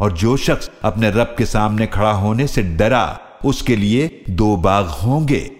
और जो शख्स अपने रब के सामने खड़ा होने से डरा, उसके लिए दो बाग होंगे।